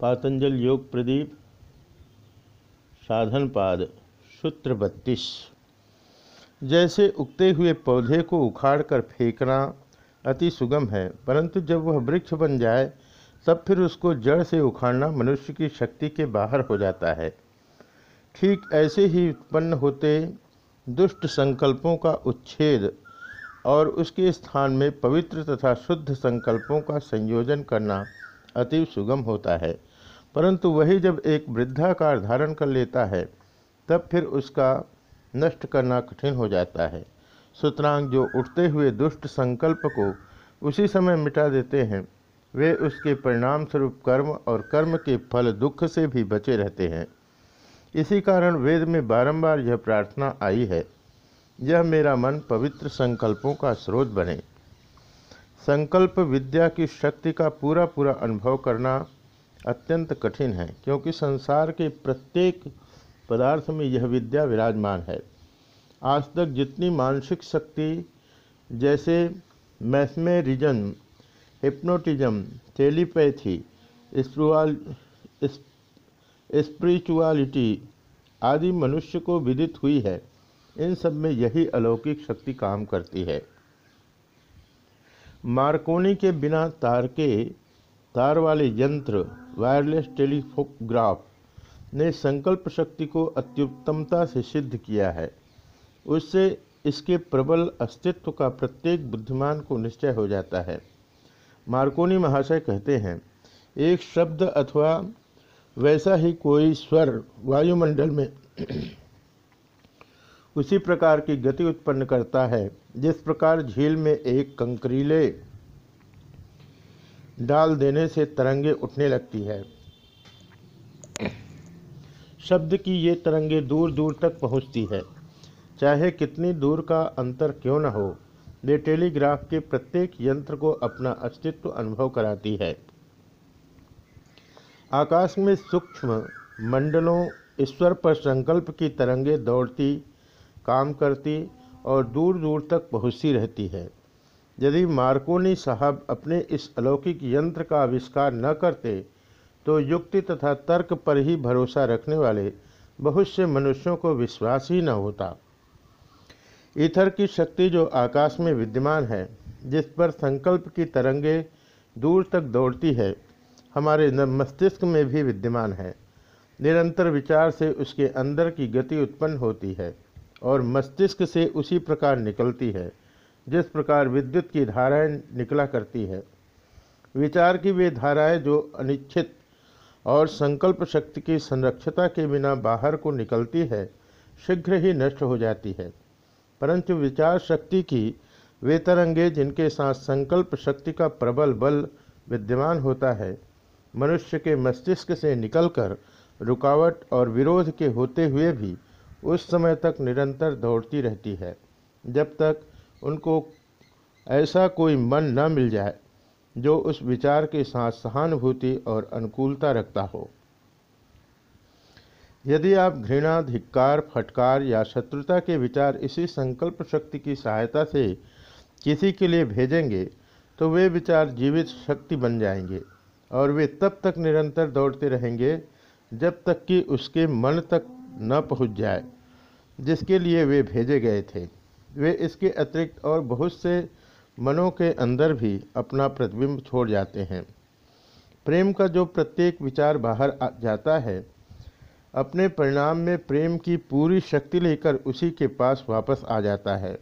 पातंजल योग प्रदीप साधनपाद सूत्र बत्तीस। जैसे उगते हुए पौधे को उखाड़कर फेंकना अति सुगम है, परंतु जब वह वृक्ष बन जाए, तब फिर उसको जड़ से उखाड़ना मनुष्य की शक्ति के बाहर हो जाता है। ठीक ऐसे ही उत्पन्न होते दुष्ट संकल्पों का उच्छेद और उसके स्थान में पवित्र तथा शुद्ध संकल्पों का संयोजन करना अति सुगम होता है। परंतु वही जब एक वृद्धाकार धारण कर लेता है, तब फिर उसका नष्ट करना कठिन हो जाता है। सुतरांग जो उठते हुए दुष्ट संकल्प को उसी समय मिटा देते हैं, वे उसके परिणाम स्वरूप कर्म और कर्म के फल दुख से भी बचे रहते हैं। इसी कारण वेद में बारंबार यह प्रार्थना आई है, यह मेरा मन पवित्र संकल्पों का स्रोत बने। संकल्प विद्या की शक्ति का पूरा पूरा अनुभव करना अत्यंत कठिन है, क्योंकि संसार के प्रत्येक पदार्थ में यह विद्या विराजमान है। आज तक जितनी मानसिक शक्ति, जैसे मैथमेरिजन हिप्नोटिज्म, टेलीपैथी स्पिरिचुअलिटी आदि मनुष्य को विदित हुई है, इन सब में यही अलौकिक शक्ति काम करती है। मार्कोनी के बिना तार के तार वाले यंत्र वायरलेस टेलीफोग्राफ ने संकल्प शक्ति को अत्युत्तमता से सिद्ध किया है। उससे इसके प्रबल अस्तित्व का प्रत्येक बुद्धिमान को निश्चय हो जाता है। मार्कोनी महाशय कहते हैं, एक शब्द अथवा वैसा ही कोई स्वर वायुमंडल में उसी प्रकार की गति उत्पन्न करता है, जिस प्रकार झील में एक कंकरीले डाल देने से तरंगे उठने लगती है। शब्द की ये तरंगे दूर दूर तक पहुँचती है। चाहे कितनी दूर का अंतर क्यों न हो, वे टेलीग्राफ के प्रत्येक यंत्र को अपना अस्तित्व अनुभव कराती है। आकाश में सूक्ष्म मंडलों ईश्वर पर संकल्प की तरंगे दौड़ती, काम करती और दूर दूर तक पहुँचती रहती है। यदि मार्कोनी साहब अपने इस अलौकिक यंत्र का आविष्कार न करते तो युक्ति तथा तर्क पर ही भरोसा रखने वाले बहुत से मनुष्यों को विश्वास ही न होता। ईथर की शक्ति जो आकाश में विद्यमान है, जिस पर संकल्प की तरंगे दूर तक दौड़ती है, हमारे मस्तिष्क में भी विद्यमान है। निरंतर विचार से उसके अंदर की गति उत्पन्न होती है और मस्तिष्क से उसी प्रकार निकलती है। जिस प्रकार विद्युत की धाराएँ निकला करती है, विचार की वे धाराएँ जो अनिच्छित और संकल्प शक्ति की संरक्षता के बिना बाहर को निकलती है, शीघ्र ही नष्ट हो जाती है। परंतु विचार शक्ति की वे तरंगे जिनके साथ संकल्प शक्ति का प्रबल बल विद्यमान होता है, मनुष्य के मस्तिष्क से निकलकर रुकावट और विरोध के होते हुए भी उस समय तक निरंतर दौड़ती रहती है, जब तक उनको ऐसा कोई मन न मिल जाए जो उस विचार के साथ सहानुभूति और अनुकूलता रखता हो। यदि आप घृणा, धिक्कार, फटकार या शत्रुता के विचार इसी संकल्प शक्ति की सहायता से किसी के लिए भेजेंगे तो वे विचार जीवित शक्ति बन जाएँगे और वे तब तक निरंतर दौड़ते रहेंगे जब तक कि उसके मन तक न पहुँच जाए, जिसके लिए वे भेजे गए थे। वे इसके अतिरिक्त और बहुत से मनों के अंदर भी अपना प्रतिबिंब छोड़ जाते हैं। प्रेम का जो प्रत्येक विचार बाहर जाता है, अपने परिणाम में प्रेम की पूरी शक्ति लेकर उसी के पास वापस आ जाता है।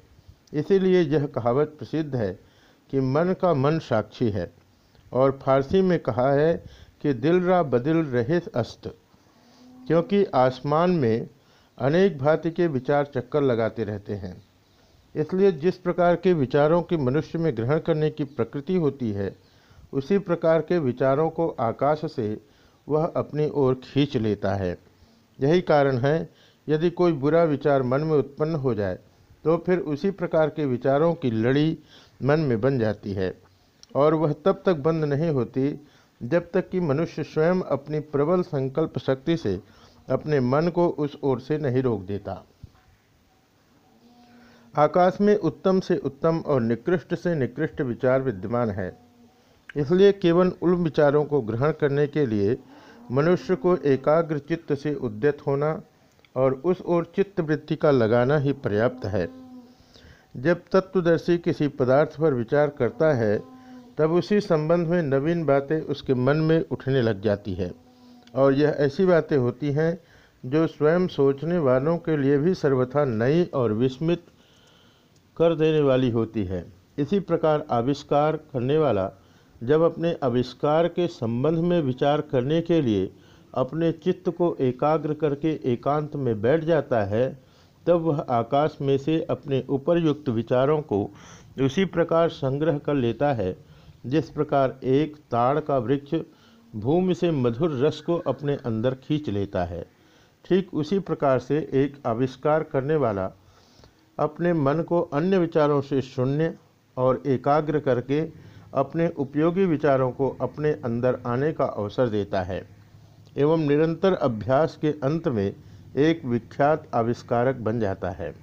इसीलिए यह कहावत प्रसिद्ध है कि मन का मन साक्षी है और फारसी में कहा है कि दिल रा बदिल रहे अस्त, क्योंकि आसमान में अनेक भांति के विचार चक्कर लगाते रहते हैं। इसलिए जिस प्रकार के विचारों की मनुष्य में ग्रहण करने की प्रकृति होती है, उसी प्रकार के विचारों को आकाश से वह अपनी ओर खींच लेता है। यही कारण है, यदि कोई बुरा विचार मन में उत्पन्न हो जाए तो फिर उसी प्रकार के विचारों की लड़ी मन में बन जाती है, और वह तब तक बंद नहीं होती जब तक कि मनुष्य स्वयं अपनी प्रबल संकल्प शक्ति से अपने मन को उस ओर से नहीं रोक देता। आकाश में उत्तम से उत्तम और निकृष्ट से निकृष्ट विचार विद्यमान है। इसलिए केवल उन विचारों को ग्रहण करने के लिए मनुष्य को एकाग्र चित्त से उद्यत होना और उस ओर चित्त वृत्ति का लगाना ही पर्याप्त है। जब तत्वदर्शी किसी पदार्थ पर विचार करता है, तब उसी संबंध में नवीन बातें उसके मन में उठने लग जाती है। और यह ऐसी बातें होती हैं जो स्वयं सोचने वालों के लिए भी सर्वथा नई और विस्मित कर देने वाली होती है। इसी प्रकार आविष्कार करने वाला जब अपने आविष्कार के संबंध में विचार करने के लिए अपने चित्त को एकाग्र करके एकांत में बैठ जाता है, तब वह आकाश में से अपने उपरयुक्त विचारों को उसी प्रकार संग्रह कर लेता है, जिस प्रकार एक ताड़ का वृक्ष भूमि से मधुर रस को अपने अंदर खींच लेता है। ठीक उसी प्रकार से एक आविष्कार करने वाला अपने मन को अन्य विचारों से शून्य और एकाग्र करके अपने उपयोगी विचारों को अपने अंदर आने का अवसर देता है, एवं निरंतर अभ्यास के अंत में एक विख्यात आविष्कारक बन जाता है।